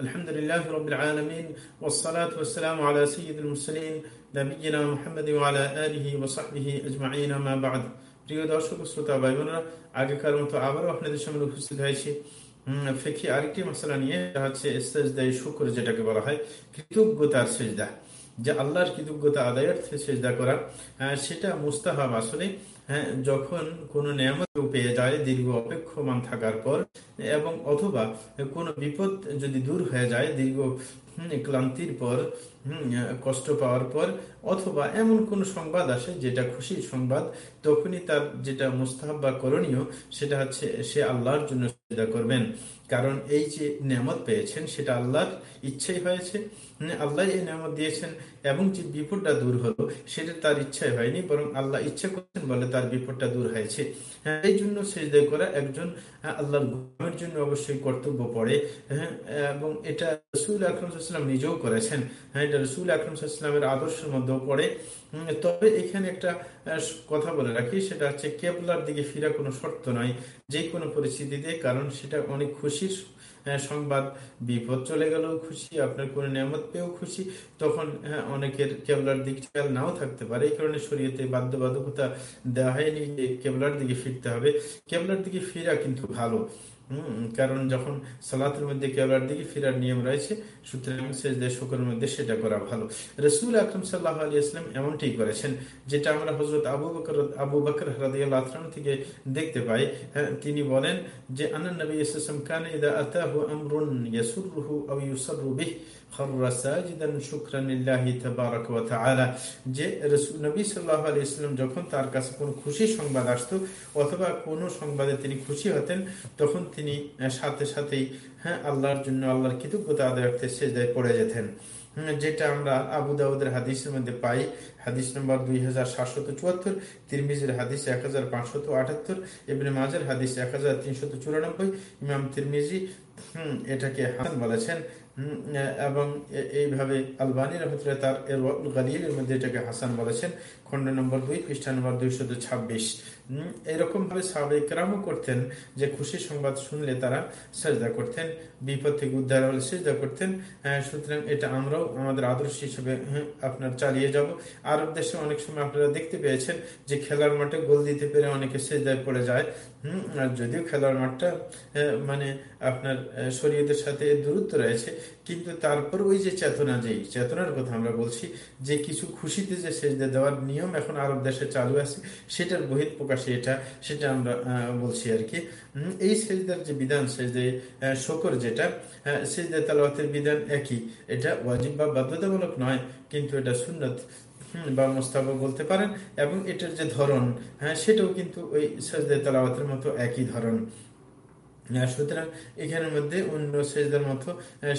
الحمد لله رب العالمين والصلاة والسلام على سيد المرسلين نبينا محمد وعلى آله وصحبه أجمعين ما بعد প্রিয় দর্শক শ্রোতা ভাই বোনেরা আগেকার মতো আবারও আপনাদের সামনে উপস্থিত হয়েছি ফেকি আরেকটি মশলা নিয়ে হচ্ছে সেজদায় শুকর যেটাকে বলা হয় কৃতজ্ঞতার সেজদা যে আল্লাহর কৃতজ্ঞতা আদায়ার্থে সেজদা করা সেটা মুস্তাহাব আসলে হ্যাঁ যখন কোনো নিয়ামত পেয়ে যায়, দীর্ঘ অপেক্ষমান থাকার পর, এবং অথবা কোনো বিপদ যদি দূর হয়ে যায়, দীর্ঘ ক্লান্তির পর কষ্ট পাওয়ার পর, অথবা এমন কোন সংবাদ আসে, যেটা খুশির সংবাদ, তখনই তার যেটা মুস্তাহাব বা করণীয়, সেটা হচ্ছে সে আল্লাহর জন্য করবেন। কারণ এই যে নিয়ামত পেয়েছেন সেটা আল্লাহর ইচ্ছাই হয়েছে। আল্লাহ এই নিয়ামত দিয়েছেন এবং যে বিপদটা দূর হলো সেটা তার ইচ্ছাই হয়নি বরং আল্লাহ ইচ্ছা করছেন বলে তার বিপদটা দূর হয়েছে। হ্যাঁ, এই জন্য সেজদায় করা একজন আল্লাহর গুমের জন্য অবশ্যই কর্তব্য পড়ে। হ্যাঁ এবং এটা রসুল আকরমসাল্লাম নিজেও করেছেন। হ্যাঁ এটা রসুল আকরমসাল্লামের আদর্শের মধ্যেও পড়ে। তবে এখানে একটা কথা বলে রাখি সেটা হচ্ছে কেবলার দিকে ফিরা কোনো শর্ত নয়। যে কোনো পরিস্থিতিতে কারণ সেটা অনেক খুশির সংবাদ। বিপদ চলে গেলেও খুশি, আপনার কোনো নিয়ামত পেয়েও খুশি। তখন অনেকের কেবলার দিক খেয়াল নাও থাকতে পারে। এই কারণে শরীয়তে বাধ্যবাধকতা দেওয়া হয়নি যে কেবলার দিকে ফিরতে হবে। কেবলার দিকে ফিরা কিন্তু ভালো। কারণ যখন সালাতের মধ্যে কেবলার দিকে ফিরার নিয়ম রয়েছে সুতরাং শুকরের মধ্যে সেটা করা ভালো। রসুল আকরম সাল্লাহ আলী ইসলাম এমনটি করেছেন যেটা আমরা হজরত আবু বকর আবু বকর হরাদিয়াল থেকে দেখতে পাই। হ্যাঁ, তিনি বলেন যে আনন্দ নবী ইসলাম খান ইদা আতাহু আমরুন আও ইউসাররু বিহি যখন তার কাছে কোনো খুশি সংবাদ আসতো অথবা কোনো সংবাদে তিনি খুশি হতেন তখন তিনি সাথে সাথেই হ্যাঁ আল্লাহর জন্য আল্লাহর কৃতজ্ঞতা আদায় রাখতে সেজদায় পড়ে যেতেন। যেটা আমরা আবু দাউদের হাদিসের মধ্যে পাই। হাদিস নম্বর দুই হাজার সাতশত চুয়াত্তর, তিরমিজের হাদিস এক হাজার পাঁচশত আটাত্তর এবং মাজার হাদিস এক হাজার তিনশত চুরানব্বই, ইমাম তিরমিজি, হম, এটাকে হাসান বলেছেন। এবং এইভাবে আলবানী রহমতুল্লাহ তার গালিলের মধ্যে এটাকে হাসান বলেছেন। খন্ড নম্বর দুই, পৃষ্ঠা নম্বর দুইশত ছাব্বিশ। এরকম ভাবে সাবেকরামও করতেন যে খুশি সংবাদ শুনলে তারা সাজদা করতেন, বিপদ থেকে উদ্ধার হলে সেজদা করতেন। সুতরাং এটা আমরাও আমাদের আদর্শ হিসেবে আপনার চালিয়ে যাব। আরব দেশে অনেক সময় আপনারা দেখতে পেয়েছেন যে খেলার মাঠে গোল দিতে পেরে অনেকে সেজদায় পড়ে যায়। আর যদিও খেলার মাঠটা মানে আপনার শরীয়তের সাথে দূরত্ব রয়েছে কিন্তু তারপর ওই যে চেতনা যেই, চেতনার কথা আমরা বলছি, যে কিছু খুশিতে যে সেজদা দেওয়ার নিয়ম এখন আরব দেশে চালু আছে, সেটার বহির প্রকাশে এটা, সেটা আমরা বলছি আর কি। এই সেজদার যে বিধান, সেজদে শকর যেটা সেজদে তালাওয়াতের বিধান একই। এটা ওয়াজিব বা বাধ্যতামূলক নয়, কিন্তু এটা সুন্নত বা মোস্তাব বলতে পারেন, এবং এটার যে ধরন হ্যাঁ সেটাও কিন্তু ওই সাজদে তালাওয়াতের মতো একই ধরন। সুতরাং এখানের মধ্যে অন্য সেজদার মতো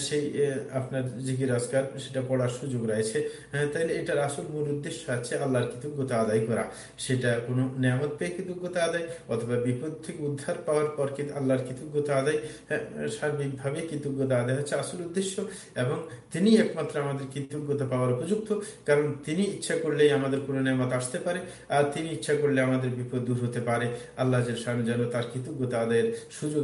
সেই আপনার জিকির আজকার সেটা পড়ার সুযোগ রয়েছে। তাইলে এটার আসল মূল উদ্দেশ্য আছে আল্লাহর কৃতজ্ঞতা আদায় করা। সেটা কোনো নিয়ামত পেয়ে কৃতজ্ঞতা আদায় অথবা বিপদ থেকে উদ্ধার পাওয়ার পর কিন্তু আল্লাহর কৃতজ্ঞতা আদায় সার্বিকভাবে কৃতজ্ঞতা আদায় হচ্ছে আসল উদ্দেশ্য। এবং তিনি একমাত্র আমাদের কৃতজ্ঞতা পাওয়ার উপযুক্ত, কারণ তিনি ইচ্ছা করলেই আমাদের কোনো নিয়ামত আসতে পারে, আর তিনি ইচ্ছা করলে আমাদের বিপদ দূর হতে পারে। আল্লাহ যেন তার কৃতজ্ঞতা আদায়ের সুযোগ